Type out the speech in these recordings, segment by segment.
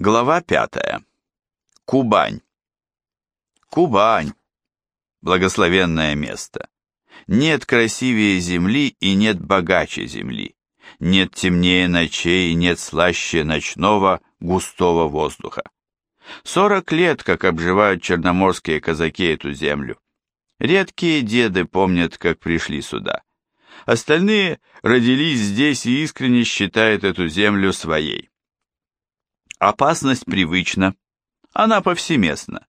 Глава пятая. Кубань. Кубань. Благословенное место. Нет красивее земли и нет богаче земли. Нет темнее ночей и нет слаще ночного густого воздуха. Сорок лет, как обживают черноморские казаки эту землю. Редкие деды помнят, как пришли сюда. Остальные родились здесь и искренне считают эту землю своей. Опасность привычна, она повсеместна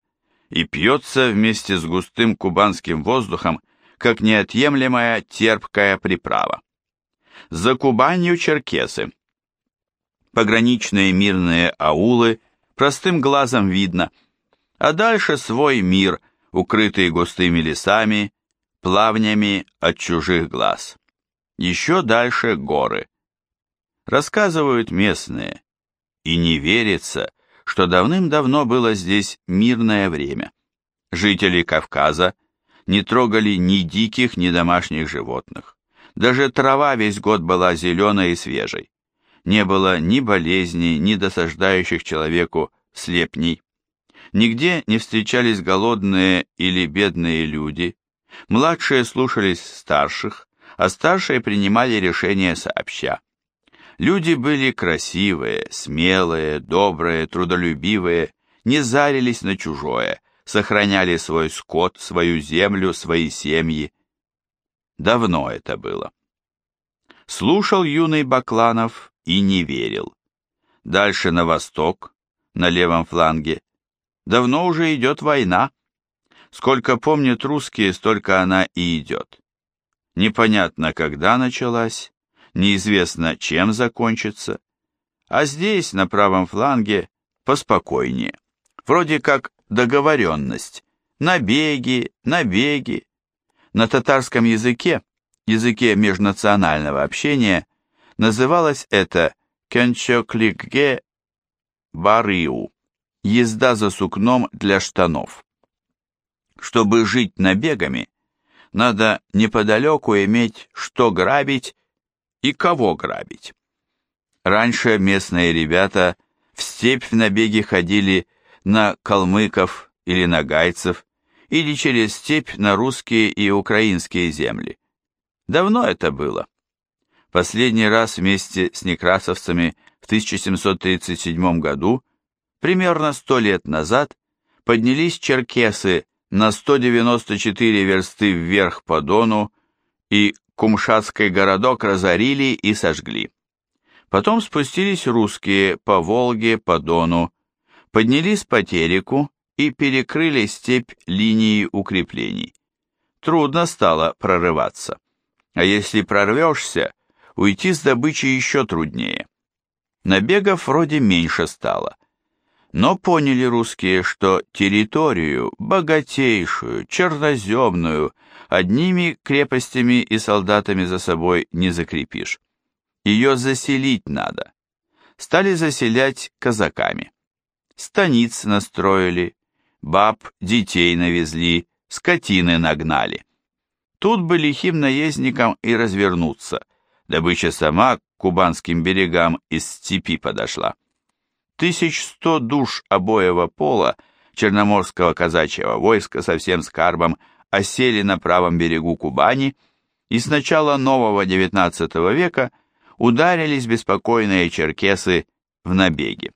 и пьется вместе с густым кубанским воздухом, как неотъемлемая терпкая приправа. За Кубанью черкесы. Пограничные мирные аулы простым глазом видно, а дальше свой мир, укрытый густыми лесами, плавнями от чужих глаз. Еще дальше горы. Рассказывают местные, и не верится, что давным-давно было здесь мирное время. Жители Кавказа не трогали ни диких, ни домашних животных. Даже трава весь год была зеленой и свежей. Не было ни болезней, ни досаждающих человеку слепней. Нигде не встречались голодные или бедные люди. Младшие слушались старших, а старшие принимали решения сообща. Люди были красивые, смелые, добрые, трудолюбивые, не зарились на чужое, сохраняли свой скот, свою землю, свои семьи. Давно это было. Слушал юный Бакланов и не верил. Дальше на восток, на левом фланге, давно уже идет война. Сколько помнят русские, столько она и идет. Непонятно, когда началась, неизвестно, чем закончится, а здесь, на правом фланге, поспокойнее. Вроде как договоренность. Набеги, набеги. На татарском языке, языке межнационального общения, называлось это кенчокликге бариу, езда за сукном для штанов. Чтобы жить набегами, надо неподалеку иметь что грабить и кого грабить. Раньше местные ребята в степь в набеги ходили на калмыков или нагайцев, или через степь на русские и украинские земли. Давно это было. Последний раз вместе с некрасовцами в 1737 году, примерно сто лет назад, поднялись черкесы на 194 версты вверх по Дону и Кумшатский городок разорили и сожгли. Потом спустились русские по Волге, по Дону, поднялись по Тереку и перекрыли степь линии укреплений. Трудно стало прорываться. А если прорвешься, уйти с добычи еще труднее. Набегов вроде меньше стало. Но поняли русские, что территорию, богатейшую, черноземную, одними крепостями и солдатами за собой не закрепишь. Ее заселить надо. Стали заселять казаками. Станиц настроили, баб, детей навезли, скотины нагнали. Тут бы лихим наездникам и развернуться. Добыча сама к кубанским берегам из степи подошла. Тысяч сто душ обоего пола черноморского казачьего войска со всем скарбом осели на правом берегу Кубани и с начала нового XIX века ударились беспокойные черкесы в набеги.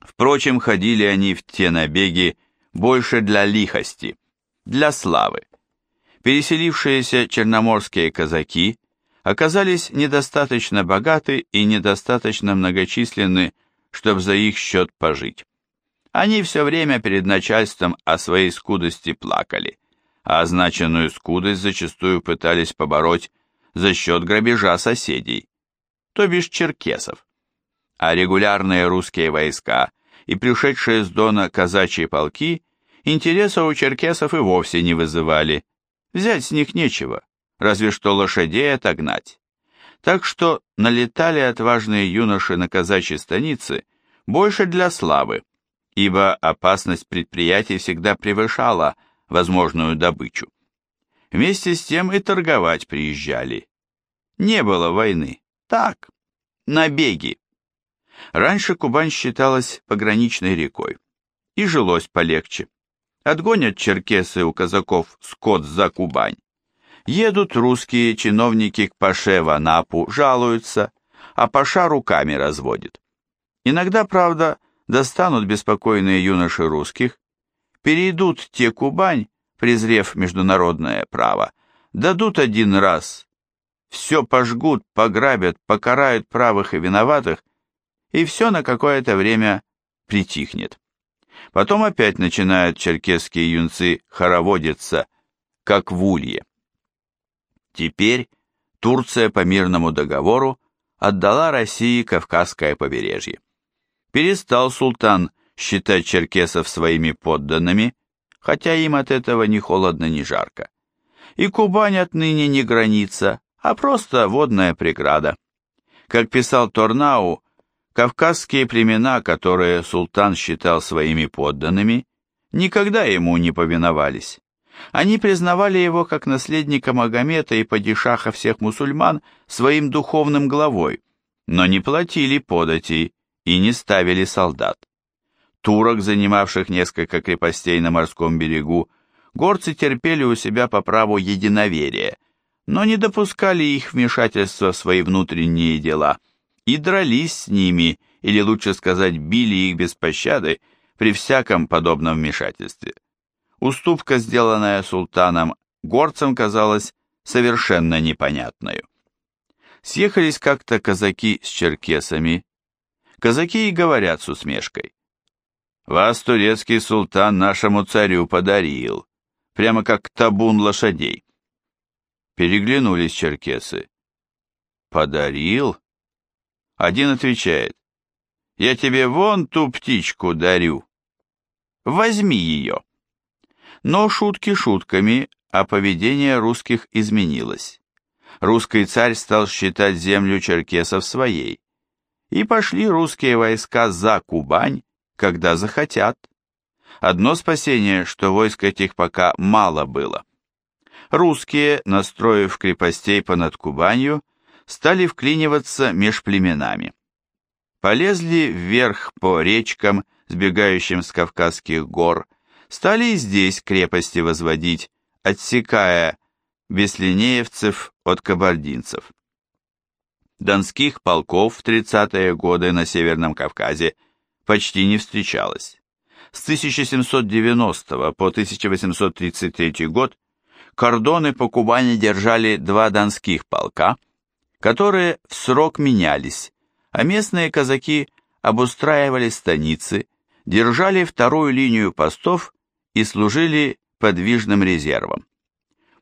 Впрочем, ходили они в те набеги больше для лихости, для славы. Переселившиеся черноморские казаки оказались недостаточно богаты и недостаточно многочисленны чтобы за их счет пожить. Они все время перед начальством о своей скудости плакали, а означенную скудость зачастую пытались побороть за счет грабежа соседей, то бишь черкесов. А регулярные русские войска и пришедшие с Дона казачьи полки интереса у черкесов и вовсе не вызывали. Взять с них нечего, разве что лошадей отогнать так что налетали отважные юноши на казачьи станицы больше для славы, ибо опасность предприятий всегда превышала возможную добычу. Вместе с тем и торговать приезжали. Не было войны, так, набеги. Раньше Кубань считалась пограничной рекой, и жилось полегче. Отгонят черкесы у казаков скот за Кубань. Едут русские чиновники к Паше в Анапу, жалуются, а Паша руками разводит. Иногда, правда, достанут беспокойные юноши русских, перейдут те Кубань, презрев международное право, дадут один раз, все пожгут, пограбят, покарают правых и виноватых, и все на какое-то время притихнет. Потом опять начинают черкесские юнцы хороводиться, как в улье. Теперь Турция по мирному договору отдала России Кавказское побережье. Перестал султан считать черкесов своими подданными, хотя им от этого ни холодно, ни жарко. И Кубань отныне не граница, а просто водная преграда. Как писал Торнау, кавказские племена, которые султан считал своими подданными, никогда ему не повиновались. Они признавали его как наследника Магомета и падишаха всех мусульман своим духовным главой, но не платили податей и не ставили солдат. Турок, занимавших несколько крепостей на морском берегу, горцы терпели у себя по праву единоверия, но не допускали их вмешательства в свои внутренние дела и дрались с ними, или лучше сказать, били их без пощады при всяком подобном вмешательстве. Уступка, сделанная султаном, горцам казалась совершенно непонятной. Съехались как-то казаки с черкесами. Казаки и говорят с усмешкой. «Вас турецкий султан нашему царю подарил, прямо как табун лошадей». Переглянулись черкесы. «Подарил?» Один отвечает. «Я тебе вон ту птичку дарю. Возьми ее». Но шутки шутками, а поведение русских изменилось. Русский царь стал считать землю черкесов своей. И пошли русские войска за Кубань, когда захотят. Одно спасение, что войск этих пока мало было. Русские, настроив крепостей понад Кубанью, стали вклиниваться меж племенами. Полезли вверх по речкам, сбегающим с Кавказских гор, стали и здесь крепости возводить, отсекая беслинеевцев от кабардинцев. Донских полков в 30-е годы на Северном Кавказе почти не встречалось. С 1790 по 1833 год кордоны по Кубани держали два донских полка, которые в срок менялись, а местные казаки обустраивали станицы, держали вторую линию постов и служили подвижным резервом.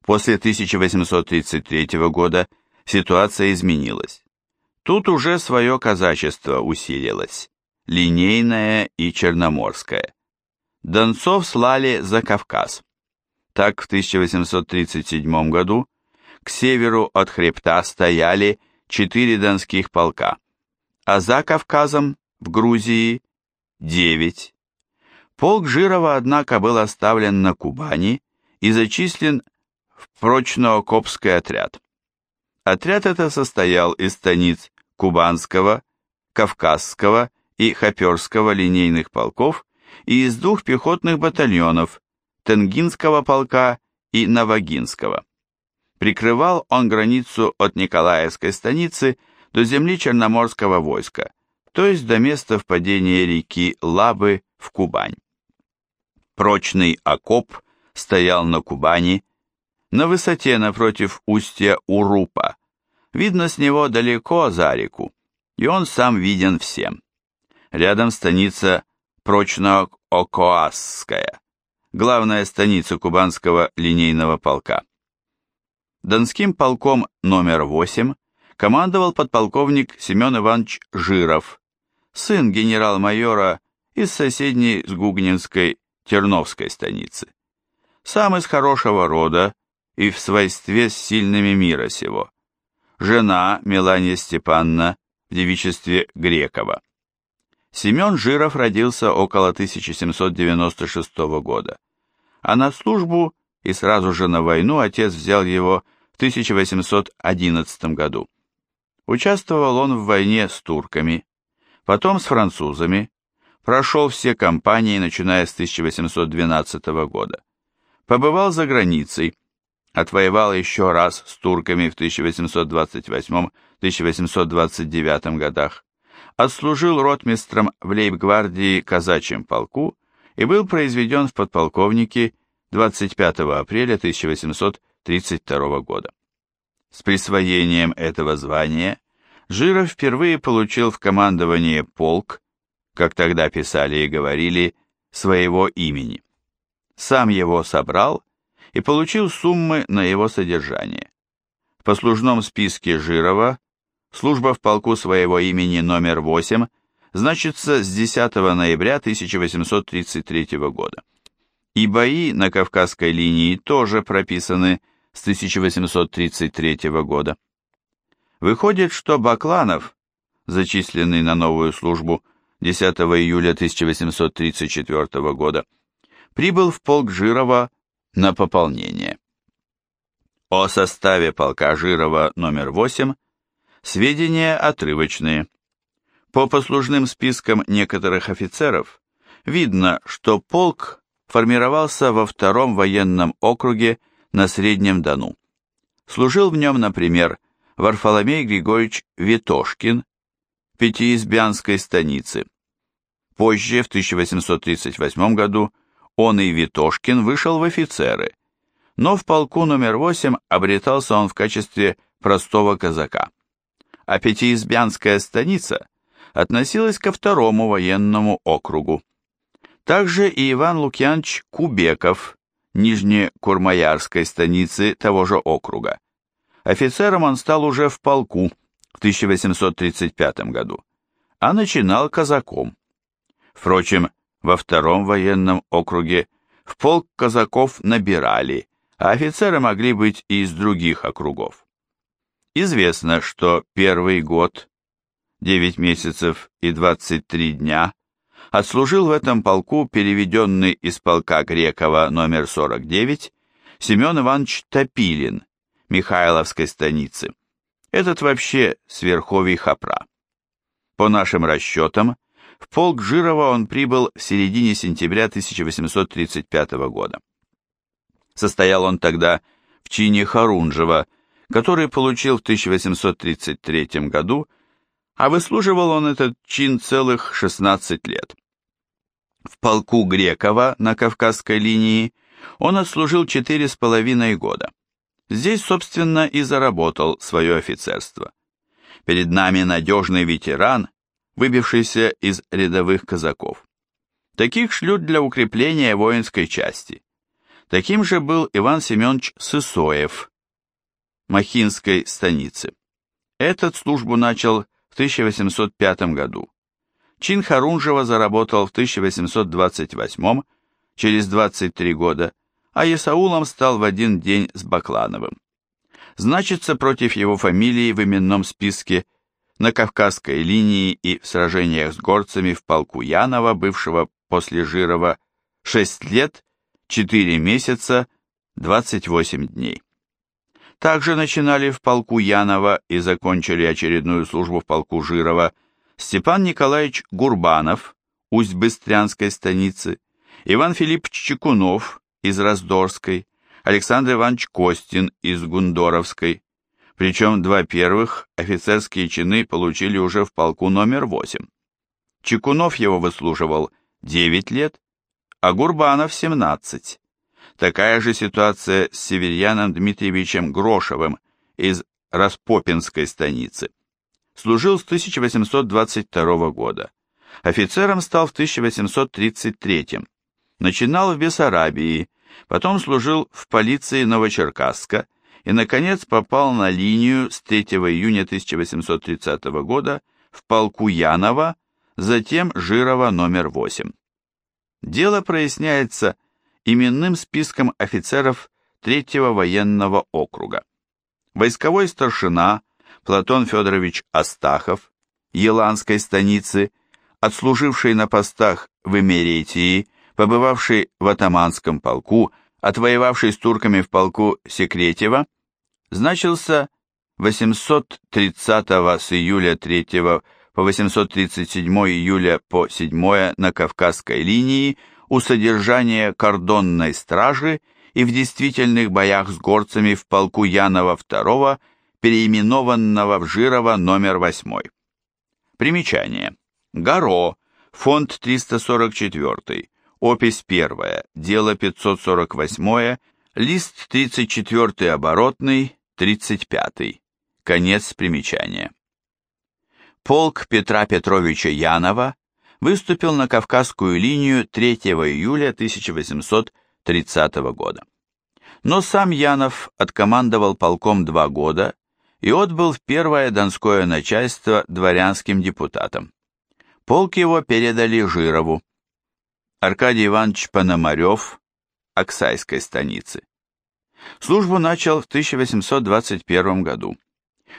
После 1833 года ситуация изменилась. Тут уже свое казачество усилилось, линейное и черноморское. Донцов слали за Кавказ. Так в 1837 году к северу от хребта стояли четыре донских полка, а за Кавказом, в Грузии, девять. Полк Жирова, однако, был оставлен на Кубани и зачислен в прочно-окопский отряд. Отряд этот состоял из станиц Кубанского, Кавказского и Хоперского линейных полков и из двух пехотных батальонов Тенгинского полка и Новогинского. Прикрывал он границу от Николаевской станицы до земли Черноморского войска, то есть до места впадения реки Лабы в Кубань. Прочный окоп стоял на Кубани, на высоте напротив устья Урупа. Видно с него далеко за реку, и он сам виден всем. Рядом станица Прочно-Окоасская, главная станица кубанского линейного полка. Донским полком номер 8 командовал подполковник Семен Иванович Жиров, сын генерал-майора из соседней с Гугнинской Терновской станицы. Сам из хорошего рода и в свойстве с сильными мира сего. Жена Мелания Степанна в девичестве Грекова. Семен Жиров родился около 1796 года, а на службу и сразу же на войну отец взял его в 1811 году. Участвовал он в войне с турками, потом с французами, прошел все кампании, начиная с 1812 года. Побывал за границей, отвоевал еще раз с турками в 1828-1829 годах, отслужил ротмистром в лейб-гвардии казачьем полку и был произведен в подполковники 25 апреля 1832 года. С присвоением этого звания Жиров впервые получил в командование полк, как тогда писали и говорили, своего имени. Сам его собрал и получил суммы на его содержание. В послужном списке Жирова служба в полку своего имени номер 8 значится с 10 ноября 1833 года. И бои на Кавказской линии тоже прописаны с 1833 года. Выходит, что Бакланов, зачисленный на новую службу 10 июля 1834 года, прибыл в полк Жирова на пополнение. О составе полка Жирова номер 8 сведения отрывочные. По послужным спискам некоторых офицеров видно, что полк формировался во втором военном округе на Среднем Дону. Служил в нем, например, Варфоломей Григорьевич Ветошкин, Пятиизбянской станицы. Позже, в 1838 году, он и Ветошкин вышел в офицеры, но в полку номер 8 обретался он в качестве простого казака. А Пятиизбянская станица относилась ко второму военному округу. Также и Иван Лукьянович Кубеков, Нижнекурмаярской станицы того же округа. Офицером он стал уже в полку в 1835 году, а начинал казаком. Впрочем, во втором военном округе в полк казаков набирали, а офицеры могли быть и из других округов. Известно, что первый год, 9 месяцев и 23 дня, отслужил в этом полку переведенный из полка Грекова номер 49 Семен Иванович Топилин, Михайловской станицы. Этот вообще сверховий хапра. По нашим расчетам, в полк Жирова он прибыл в середине сентября 1835 года. Состоял он тогда в чине Харунжева, который получил в 1833 году а выслуживал он этот чин целых 16 лет. В полку Грекова на Кавказской линии он отслужил четыре с половиной года. Здесь, собственно, и заработал свое офицерство. Перед нами надежный ветеран, выбившийся из рядовых казаков. Таких шлют для укрепления воинской части. Таким же был Иван Семенович Сысоев, Махинской станицы. Этот службу начал 1805 году. Чин Харунжева заработал в 1828, через 23 года, а Есаулом стал в один день с Баклановым. Значится против его фамилии в именном списке на Кавказской линии и в сражениях с горцами в полку Янова, бывшего после Жирова, 6 лет, 4 месяца, 28 дней. Также начинали в полку Янова и закончили очередную службу в полку Жирова Степан Николаевич Гурбанов, Усть-Быстрянской станицы, Иван Филиппович Чекунов из Раздорской, Александр Иванович Костин из Гундоровской, причем два первых офицерские чины получили уже в полку номер 8. Чекунов его выслуживал 9 лет, а Гурбанов 17. Такая же ситуация с Северьяном Дмитриевичем Грошевым из Распопинской станицы. Служил с 1822 года. Офицером стал в 1833. Начинал в Бессарабии, потом служил в полиции Новочеркасска и, наконец, попал на линию с 3 июня 1830 года в полку Янова, затем Жирова номер 8. Дело проясняется именным списком офицеров Третьего военного округа. Войсковой старшина Платон Федорович Астахов, Еланской станицы, отслуживший на постах в Эмеретии, побывавший в атаманском полку, отвоевавший с турками в полку Секретева, значился 830 с июля 3 по 837 июля по 7 на Кавказской линии у содержания кордонной стражи и в действительных боях с горцами в полку Янова II, переименованного в Жирово номер 8. Примечание. Горо, фонд 344, опись 1, дело 548, лист 34 оборотный, 35. Конец примечания. Полк Петра Петровича Янова выступил на Кавказскую линию 3 июля 1830 года. Но сам Янов откомандовал полком два года и отбыл в первое донское начальство дворянским депутатам. Полк его передали Жирову. Аркадий Иванович Пономарев, Оксайской станицы. Службу начал в 1821 году.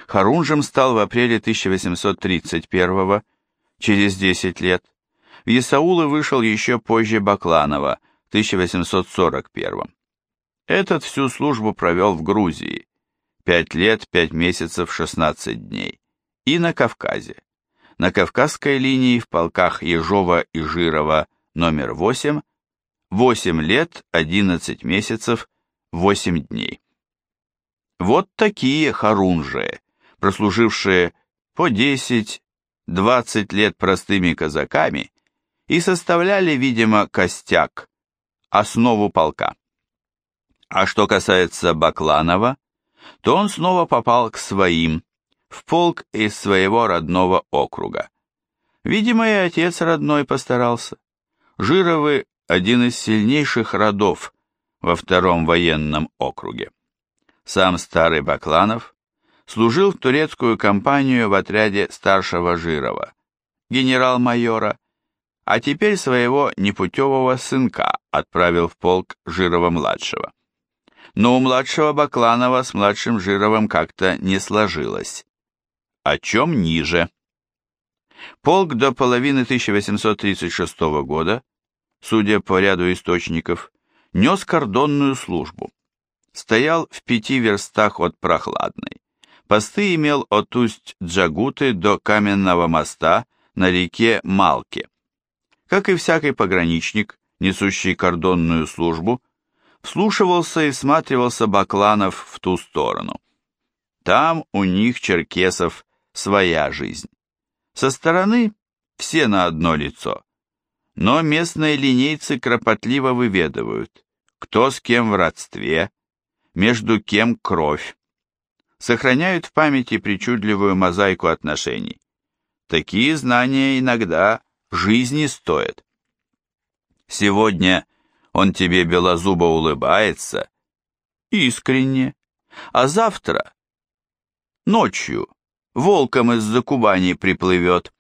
Харунжем стал в апреле 1831 через 10 лет. В Исаулы вышел еще позже Бакланова, в 1841. Этот всю службу провел в Грузии, 5 лет, 5 месяцев, 16 дней, и на Кавказе. На Кавказской линии в полках Ежова и Жирова номер 8, 8 лет, 11 месяцев, 8 дней. Вот такие харунжи, прослужившие по 10, 20 лет простыми казаками и составляли, видимо, костяк, основу полка. А что касается Бакланова, то он снова попал к своим, в полк из своего родного округа. Видимо, и отец родной постарался. Жировы – один из сильнейших родов во втором военном округе. Сам старый Бакланов служил в турецкую компанию в отряде старшего Жирова, генерал-майора, а теперь своего непутевого сынка отправил в полк Жирова-младшего. Но у младшего Бакланова с младшим Жировым как-то не сложилось. О чем ниже? Полк до половины 1836 года, судя по ряду источников, нес кордонную службу. Стоял в пяти верстах от Прохладной. Посты имел от усть Джагуты до Каменного моста на реке Малке. Как и всякий пограничник, несущий кордонную службу, вслушивался и всматривался Бакланов в ту сторону. Там у них, черкесов, своя жизнь. Со стороны все на одно лицо. Но местные линейцы кропотливо выведывают, кто с кем в родстве, между кем кровь, сохраняют в памяти причудливую мозаику отношений. Такие знания иногда жизни стоят. Сегодня он тебе белозубо улыбается, искренне, а завтра, ночью, волком из-за Кубани приплывет.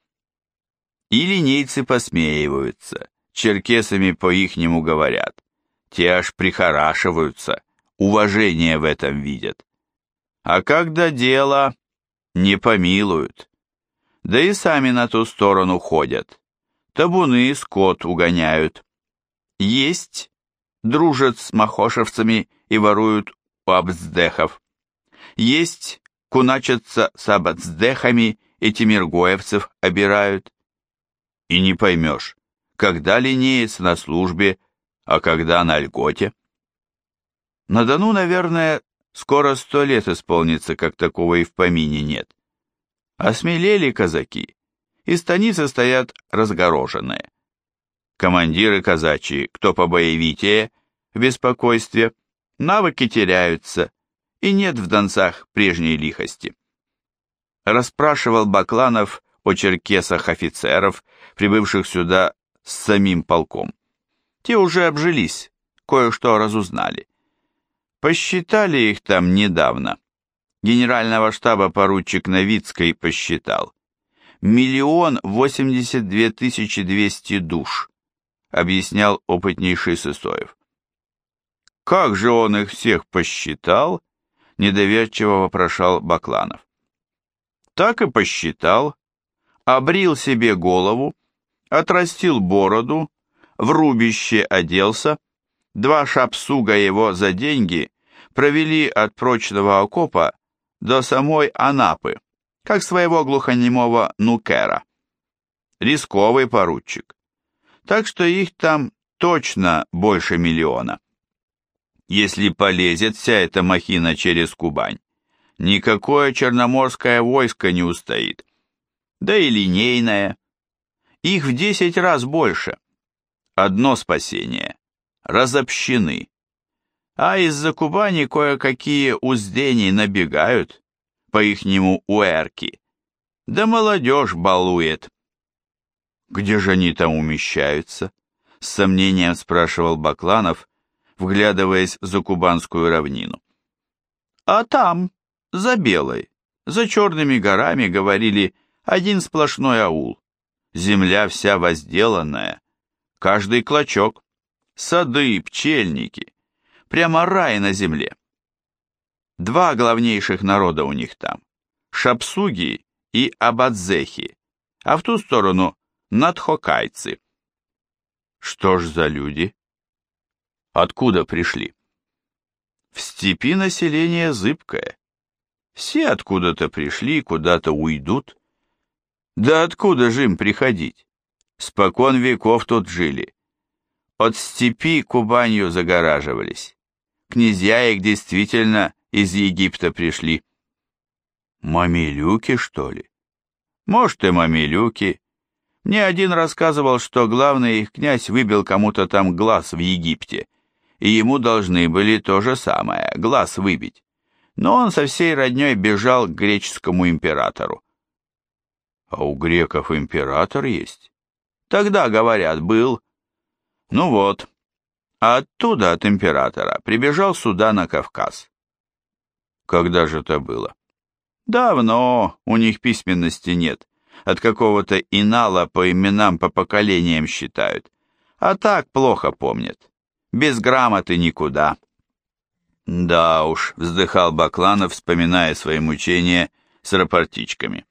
И линейцы посмеиваются, черкесами по-ихнему говорят, те аж прихорашиваются, уважение в этом видят. А когда дело, не помилуют. Да и сами на ту сторону ходят. Табуны скот угоняют. Есть, дружат с махошевцами и воруют у абздехов. Есть, куначатся с абздехами и тимиргоевцев обирают. И не поймешь, когда линеец на службе, а когда на льготе. На Дону, наверное, Скоро сто лет исполнится, как такого и в помине нет. Осмелели казаки, и станицы стоят разгороженные. Командиры казачьи, кто побоевитее, в беспокойстве, навыки теряются, и нет в донцах прежней лихости. Расспрашивал Бакланов о черкесах офицеров, прибывших сюда с самим полком. Те уже обжились, кое-что разузнали. Посчитали их там недавно. Генерального штаба поручик Новицкой посчитал. Миллион восемьдесят две тысячи двести душ, объяснял опытнейший Сысоев. Как же он их всех посчитал? Недоверчиво вопрошал Бакланов. Так и посчитал, обрил себе голову, отрастил бороду, в рубище оделся, Два шапсуга его за деньги провели от прочного окопа до самой Анапы, как своего глухонемого нукера. рисковый поручик. Так что их там точно больше миллиона. Если полезет вся эта махина через Кубань, никакое черноморское войско не устоит. Да и линейное. Их в десять раз больше. Одно спасение. Разобщены. А из-за Кубани кое-какие уздени набегают, по-ихнему уэрки. Да молодежь балует. Где же они там умещаются? С сомнением спрашивал Бакланов, вглядываясь за кубанскую равнину. А там, за Белой, за черными горами, говорили, один сплошной аул. Земля вся возделанная, каждый клочок, сады, пчельники, прямо рай на земле. Два главнейших народа у них там, шапсуги и абадзехи, а в ту сторону надхокайцы. Что ж за люди? Откуда пришли? В степи население зыбкое. Все откуда-то пришли, куда-то уйдут. Да откуда же им приходить? Спокон веков тут жили. От степи Кубанью загораживались. Князья их действительно из Египта пришли. Мамилюки, что ли? Может, и мамилюки. Мне один рассказывал, что главный их князь выбил кому-то там глаз в Египте, и ему должны были то же самое, глаз выбить. Но он со всей родней бежал к греческому императору. А у греков император есть? Тогда, говорят, был. Ну вот. А оттуда, от императора, прибежал сюда на Кавказ. Когда же это было? Давно, у них письменности нет. От какого-то инала по именам по поколениям считают. А так плохо помнят. Без грамоты никуда. Да уж, вздыхал Бакланов, вспоминая свои мучения с рапортичками.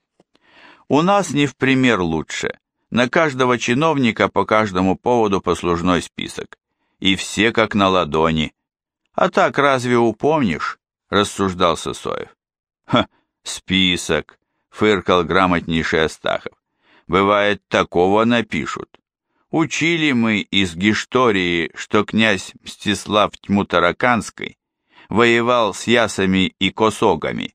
У нас не в пример лучше. На каждого чиновника по каждому поводу послужной список. И все как на ладони. А так разве упомнишь? Рассуждал Сосоев. Ха, список, фыркал грамотнейший Астахов. Бывает, такого напишут. Учили мы из Гиштории, что князь Мстислав Тьмутараканский воевал с ясами и косогами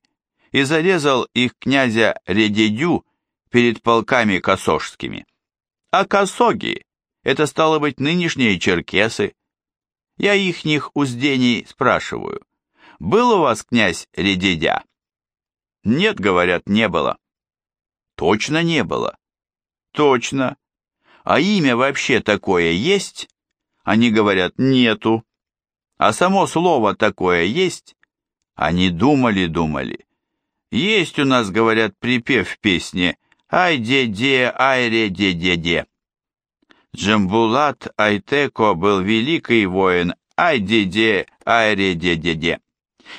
и зарезал их князя Редедю перед полками косожскими. А косоги — это стало быть нынешние черкесы. Я ихних уздений спрашиваю, был у вас князь Редедя? Нет, говорят, не было. Точно не было. Точно. А имя вообще такое есть? Они говорят, нету. А само слово такое есть? Они думали-думали. Есть у нас, говорят, припев в песне «Ай-де-де, ай-ре-де-де-де». Джамбулат Айтеко был великий воин, ай-де-де, ай-ре-де-де-де.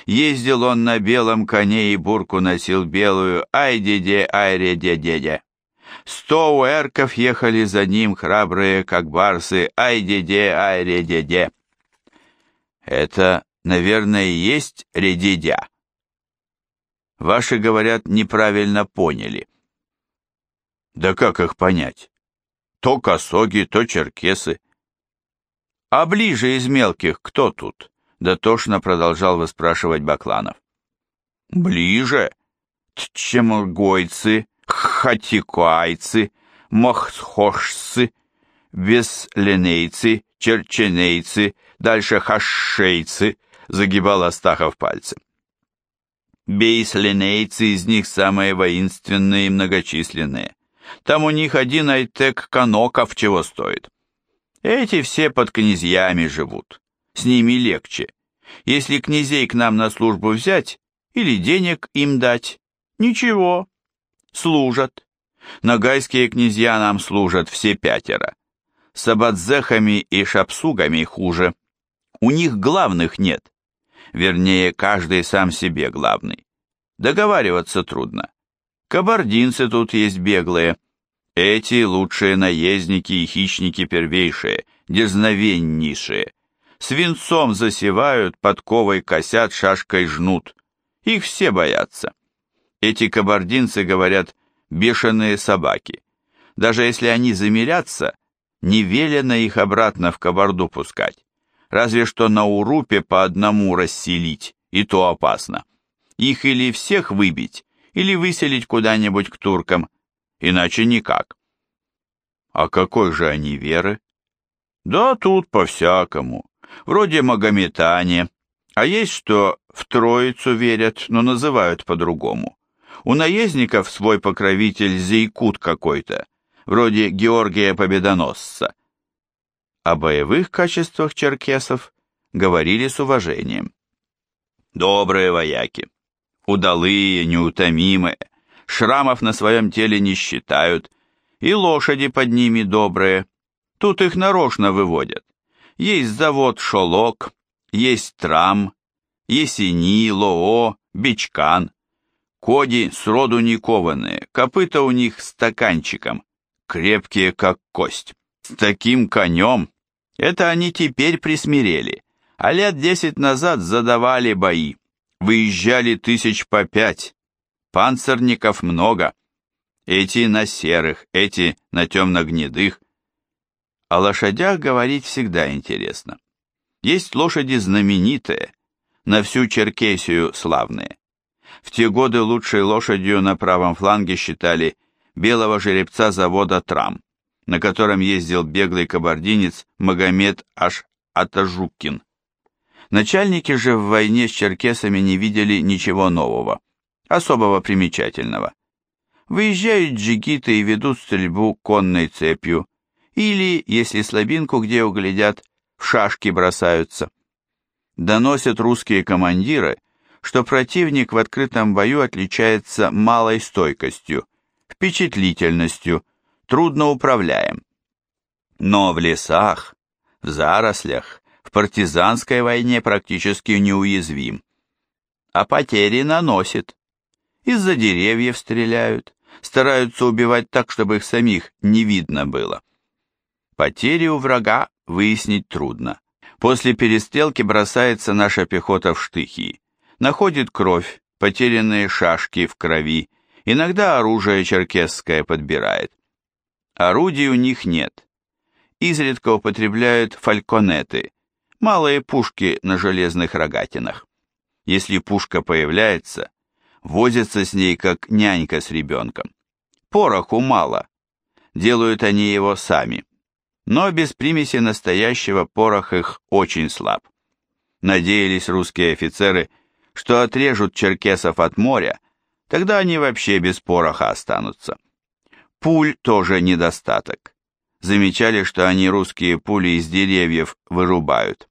Ездил он на белом коне и бурку носил белую, ай-де-де, ай-ре-де-де-де. Сто уэрков ехали за ним, храбрые, как барсы, ай-де-де, ай-ре-де-де. Это, наверное, и есть редидя. Ваши, говорят, неправильно поняли. Да как их понять? То косоги, то черкесы. А ближе из мелких кто тут? Дотошно продолжал выспрашивать Бакланов. Ближе? Тчемургойцы, хатикуайцы, моххошцы, бесленейцы, черченейцы, дальше хашейцы, загибал Астахов пальцы. Бейслинейцы из них самые воинственные и многочисленные. Там у них один айтек каноков чего стоит. Эти все под князьями живут. С ними легче. Если князей к нам на службу взять или денег им дать, ничего, служат. Нагайские князья нам служат все пятеро. С абадзехами и шапсугами хуже. У них главных нет. Вернее, каждый сам себе главный. Договариваться трудно. Кабардинцы тут есть беглые. Эти лучшие наездники и хищники первейшие, дерзновеннейшие. Свинцом засевают, подковой косят, шашкой жнут. Их все боятся. Эти кабардинцы, говорят, бешеные собаки. Даже если они замирятся, не велено их обратно в кабарду пускать. Разве что на урупе по одному расселить, и то опасно. Их или всех выбить, или выселить куда-нибудь к туркам, иначе никак. А какой же они веры? Да тут по-всякому. Вроде магометане, а есть что в Троицу верят, но называют по-другому. У наездников свой покровитель Зейкут какой-то, вроде Георгия Победоносца. О боевых качествах черкесов говорили с уважением. Добрые вояки, удалые, неутомимые, шрамов на своем теле не считают, и лошади под ними добрые. Тут их нарочно выводят. Есть завод «Шолок», есть «Трам», Есени, Лоо, Бичкан. Коди сроду не кованые, копыта у них стаканчиком, крепкие как кость. С таким конем. Это они теперь присмирели, а лет десять назад задавали бои. Выезжали тысяч по пять. Панцирников много. Эти на серых, эти на темно-гнедых. О лошадях говорить всегда интересно. Есть лошади знаменитые, на всю Черкесию славные. В те годы лучшей лошадью на правом фланге считали белого жеребца завода «Трам», на котором ездил беглый кабардинец Магомед Аш Атажукин. Начальники же в войне с черкесами не видели ничего нового, особого примечательного. Выезжают джигиты и ведут стрельбу конной цепью, или, если слабинку где углядят, в шашки бросаются. Доносят русские командиры, что противник в открытом бою отличается малой стойкостью, впечатлительностью, трудно управляем. Но в лесах, в зарослях, партизанской войне практически неуязвим. А потери наносит. Из-за деревьев стреляют, стараются убивать так, чтобы их самих не видно было. Потери у врага выяснить трудно. После перестрелки бросается наша пехота в штыки. Находит кровь, потерянные шашки в крови, иногда оружие черкесское подбирает. Орудий у них нет. Изредка употребляют фальконеты, малые пушки на железных рогатинах. Если пушка появляется, возятся с ней как нянька с ребенком. Пороху мало, делают они его сами но без примеси настоящего порох их очень слаб. Надеялись русские офицеры, что отрежут черкесов от моря, тогда они вообще без пороха останутся. Пуль тоже недостаток. Замечали, что они русские пули из деревьев вырубают.